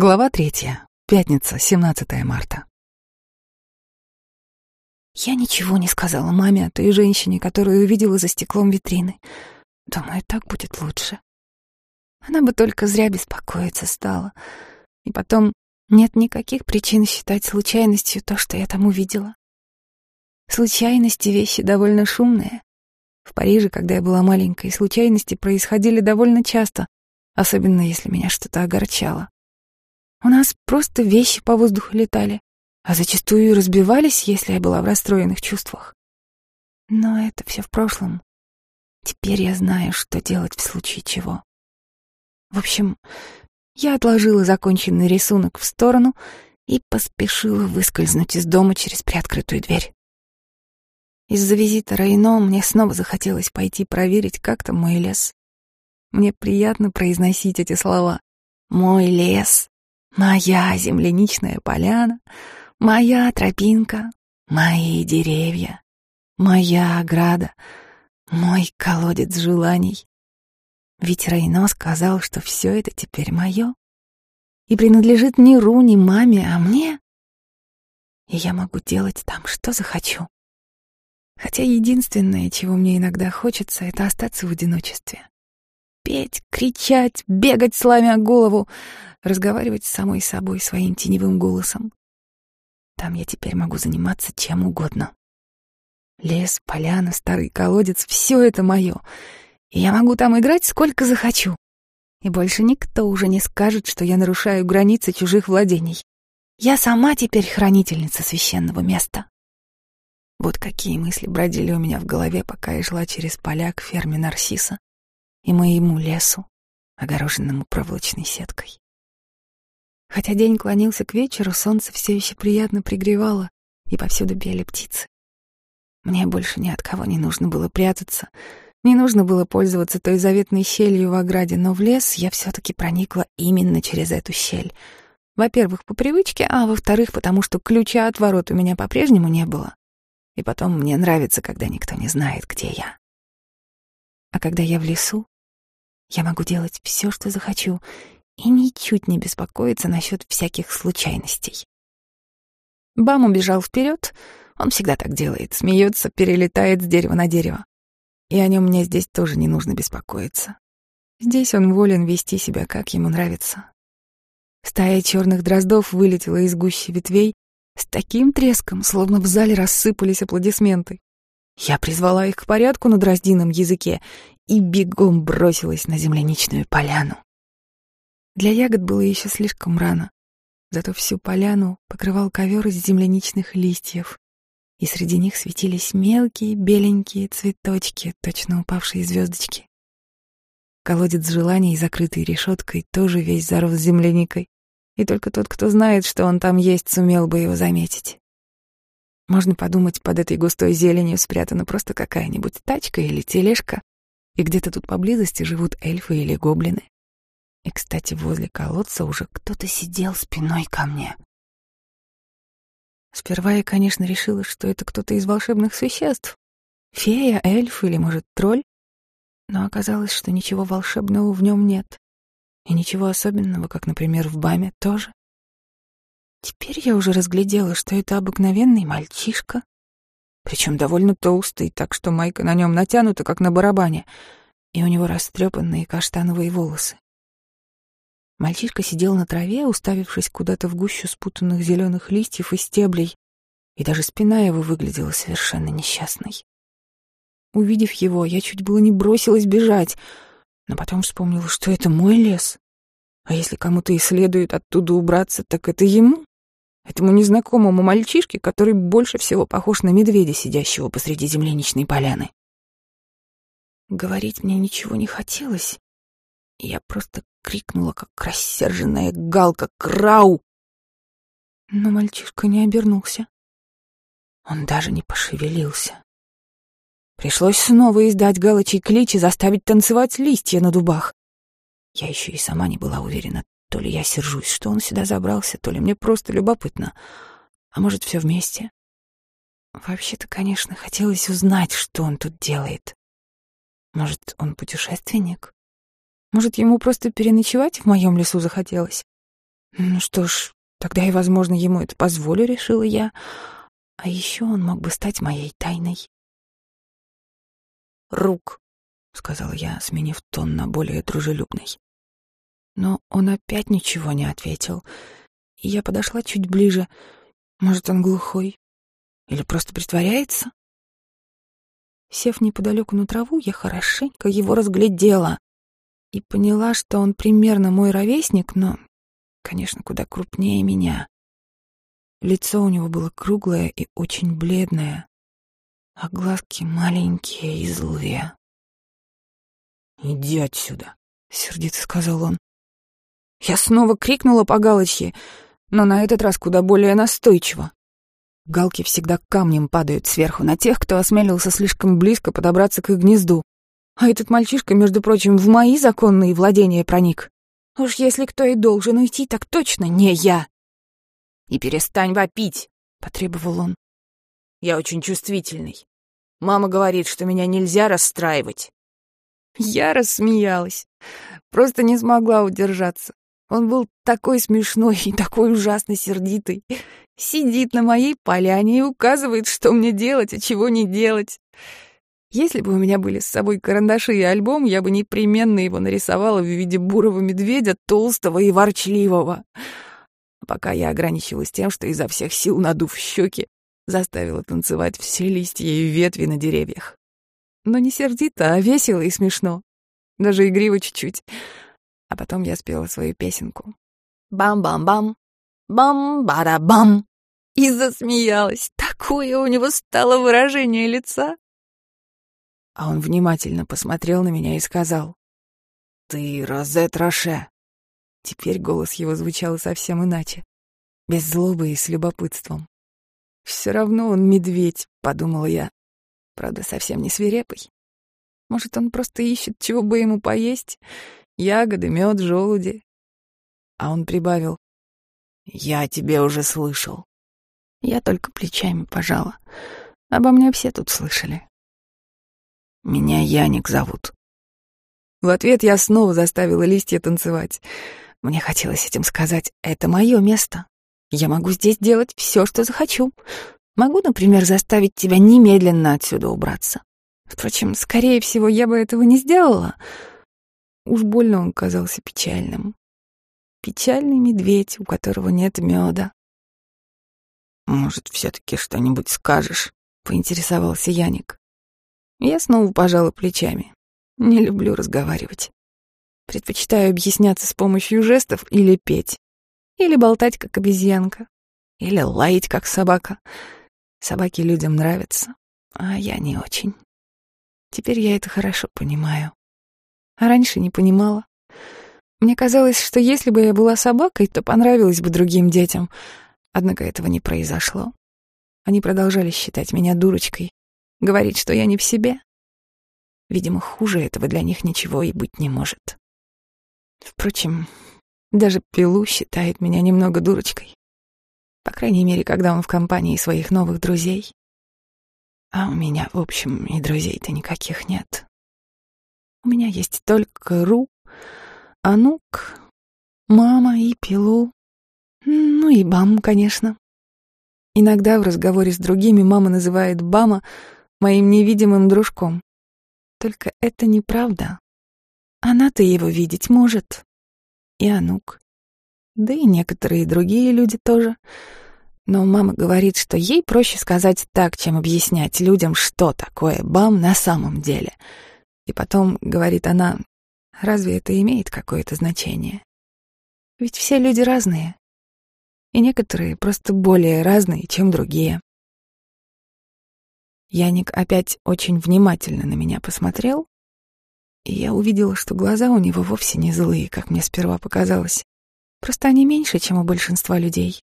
Глава третья. Пятница, 17 марта. Я ничего не сказала маме о той женщине, которую увидела за стеклом витрины. Думаю, так будет лучше. Она бы только зря беспокоиться стала. И потом, нет никаких причин считать случайностью то, что я там увидела. Случайности — вещи довольно шумные. В Париже, когда я была маленькой, случайности происходили довольно часто, особенно если меня что-то огорчало. У нас просто вещи по воздуху летали, а зачастую разбивались, если я была в расстроенных чувствах. Но это все в прошлом. Теперь я знаю, что делать в случае чего. В общем, я отложила законченный рисунок в сторону и поспешила выскользнуть из дома через приоткрытую дверь. Из-за визита Рейно мне снова захотелось пойти проверить, как там мой лес. Мне приятно произносить эти слова. «Мой лес». Моя земляничная поляна, моя тропинка, мои деревья, моя ограда, мой колодец желаний. Ведь Рейно сказал, что все это теперь мое и принадлежит не Ру, ни маме, а мне. И я могу делать там, что захочу. Хотя единственное, чего мне иногда хочется, это остаться в одиночестве. Петь, кричать, бегать, сломя голову, разговаривать с самой собой своим теневым голосом. Там я теперь могу заниматься чем угодно. Лес, поляна, старый колодец — все это мое. И я могу там играть сколько захочу. И больше никто уже не скажет, что я нарушаю границы чужих владений. Я сама теперь хранительница священного места. Вот какие мысли бродили у меня в голове, пока я шла через поля к ферме Нарсиса и моему лесу, огороженному проволочной сеткой. Хотя день клонился к вечеру, солнце все еще приятно пригревало, и повсюду пели птицы. Мне больше ни от кого не нужно было прятаться, не нужно было пользоваться той заветной щелью в ограде, но в лес я все-таки проникла именно через эту щель. Во-первых, по привычке, а во-вторых, потому что ключа от ворот у меня по-прежнему не было. И потом мне нравится, когда никто не знает, где я. А когда я в лесу, я могу делать все, что захочу, и ничуть не беспокоиться насчет всяких случайностей. Бам убежал вперед, он всегда так делает, смеется, перелетает с дерева на дерево. И о нем мне здесь тоже не нужно беспокоиться. Здесь он волен вести себя, как ему нравится. Стая черных дроздов вылетела из гущи ветвей с таким треском, словно в зале рассыпались аплодисменты. Я призвала их к порядку на дроздином языке и бегом бросилась на земляничную поляну. Для ягод было еще слишком рано, зато всю поляну покрывал ковер из земляничных листьев, и среди них светились мелкие беленькие цветочки, точно упавшие звездочки. Колодец желаний, закрытый решеткой, тоже весь зарос земляникой, и только тот, кто знает, что он там есть, сумел бы его заметить. Можно подумать, под этой густой зеленью спрятана просто какая-нибудь тачка или тележка, и где-то тут поблизости живут эльфы или гоблины. И, кстати, возле колодца уже кто-то сидел спиной ко мне. Сперва я, конечно, решила, что это кто-то из волшебных существ. Фея, эльф или, может, тролль. Но оказалось, что ничего волшебного в нем нет. И ничего особенного, как, например, в Баме, тоже. Теперь я уже разглядела, что это обыкновенный мальчишка. Причем довольно толстый, так что майка на нем натянута, как на барабане, и у него растрепанные каштановые волосы. Мальчишка сидел на траве, уставившись куда-то в гущу спутанных зеленых листьев и стеблей, и даже спина его выглядела совершенно несчастной. Увидев его, я чуть было не бросилась бежать, но потом вспомнила, что это мой лес. А если кому-то и следует оттуда убраться, так это ему, этому незнакомому мальчишке, который больше всего похож на медведя, сидящего посреди земляничной поляны. Говорить мне ничего не хотелось, я просто крикнула, как рассерженная галка «Крау!». Но мальчишка не обернулся. Он даже не пошевелился. Пришлось снова издать галочий клич и заставить танцевать листья на дубах. Я еще и сама не была уверена, то ли я сержусь, что он сюда забрался, то ли мне просто любопытно. А может, все вместе. Вообще-то, конечно, хотелось узнать, что он тут делает. Может, он путешественник? Может, ему просто переночевать в моем лесу захотелось? Ну что ж, тогда и, возможно, ему это позволю, решила я. А еще он мог бы стать моей тайной. «Рук», — сказал я, сменив тон на более дружелюбный. Но он опять ничего не ответил, я подошла чуть ближе. Может, он глухой? Или просто притворяется? Сев неподалеку на траву, я хорошенько его разглядела и поняла, что он примерно мой ровесник, но, конечно, куда крупнее меня. Лицо у него было круглое и очень бледное, а глазки маленькие и злые. «Иди отсюда», — сердито сказал он. Я снова крикнула по галочке, но на этот раз куда более настойчиво. Галки всегда камнем падают сверху на тех, кто осмелился слишком близко подобраться к их гнезду. А этот мальчишка, между прочим, в мои законные владения проник. Уж если кто и должен уйти, так точно не я. «И перестань вопить», — потребовал он. «Я очень чувствительный. Мама говорит, что меня нельзя расстраивать». Я рассмеялась. Просто не смогла удержаться. Он был такой смешной и такой ужасно сердитый. Сидит на моей поляне и указывает, что мне делать, а чего не делать. Если бы у меня были с собой карандаши и альбом, я бы непременно его нарисовала в виде бурого медведя, толстого и ворчливого. А пока я ограничилась тем, что изо всех сил, надув щеки, заставила танцевать все листья и ветви на деревьях. Но не сердито, а весело и смешно. Даже игриво чуть-чуть. А потом я спела свою песенку. Бам-бам-бам, бам-бара-бам. И засмеялась. Такое у него стало выражение лица. А он внимательно посмотрел на меня и сказал. «Ты Розет Роше». Теперь голос его звучал совсем иначе. Без злобы и с любопытством. «Все равно он медведь», — подумала я. Правда, совсем не свирепый. Может, он просто ищет, чего бы ему поесть? Ягоды, мед, желуди. А он прибавил. «Я тебе уже слышал». Я только плечами пожала. Обо мне все тут слышали. «Меня Яник зовут». В ответ я снова заставила листья танцевать. Мне хотелось этим сказать, это мое место. Я могу здесь делать все, что захочу. Могу, например, заставить тебя немедленно отсюда убраться. Впрочем, скорее всего, я бы этого не сделала, Уж больно он казался печальным. Печальный медведь, у которого нет меда. «Может, все-таки что-нибудь скажешь?» — поинтересовался Яник. Я снова пожала плечами. Не люблю разговаривать. Предпочитаю объясняться с помощью жестов или петь. Или болтать, как обезьянка. Или лаять, как собака. Собаки людям нравятся, а я не очень. Теперь я это хорошо понимаю а раньше не понимала. Мне казалось, что если бы я была собакой, то понравилась бы другим детям. Однако этого не произошло. Они продолжали считать меня дурочкой, говорить, что я не в себе. Видимо, хуже этого для них ничего и быть не может. Впрочем, даже Пилу считает меня немного дурочкой. По крайней мере, когда он в компании своих новых друзей. А у меня, в общем, и друзей-то никаких нет. У меня есть только Ру, Анук, мама и Пилу. Ну и Бам, конечно. Иногда в разговоре с другими мама называет Бама моим невидимым дружком. Только это неправда. Она-то его видеть может. И Анук. Да и некоторые другие люди тоже. Но мама говорит, что ей проще сказать так, чем объяснять людям, что такое БАМ на самом деле — и потом, говорит она, разве это имеет какое-то значение? Ведь все люди разные. И некоторые просто более разные, чем другие. Яник опять очень внимательно на меня посмотрел, и я увидела, что глаза у него вовсе не злые, как мне сперва показалось. Просто они меньше, чем у большинства людей.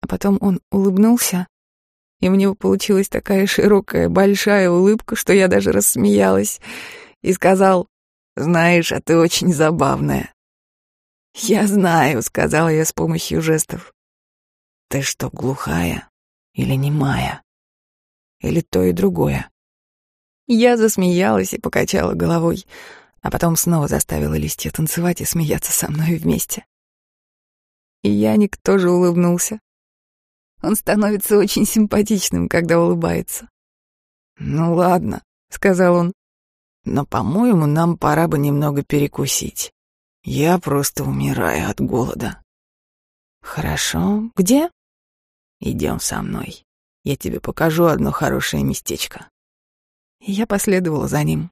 А потом он улыбнулся и у него получилась такая широкая, большая улыбка, что я даже рассмеялась, и сказал, «Знаешь, а ты очень забавная». «Я знаю», — сказала я с помощью жестов. «Ты что, глухая или немая? Или то и другое?» Я засмеялась и покачала головой, а потом снова заставила листья танцевать и смеяться со мной вместе. И Яник тоже улыбнулся. Он становится очень симпатичным, когда улыбается. «Ну ладно», — сказал он. «Но, по-моему, нам пора бы немного перекусить. Я просто умираю от голода». «Хорошо. Где?» «Идем со мной. Я тебе покажу одно хорошее местечко». Я последовала за ним.